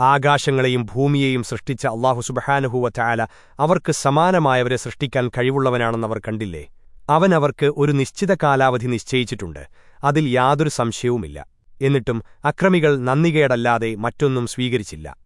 ആകാശങ്ങളെയും ഭൂമിയെയും സൃഷ്ടിച്ച അള്ളാഹു സുബഹാനുഹൂവ ചായാല അവർക്ക് സമാനമായവരെ സൃഷ്ടിക്കാൻ കഴിവുള്ളവനാണെന്നവർ കണ്ടില്ലേ? അവൻ അവർക്ക് ഒരു നിശ്ചിത കാലാവധി നിശ്ചയിച്ചിട്ടുണ്ട്. അതിൽ യാതൊരു സംശയവുമില്ല. എന്നിട്ടും അക്രമികൾ നന്ദികേടല്ലാതെ മറ്റൊന്നും സ്വീകരിച്ചില്ല.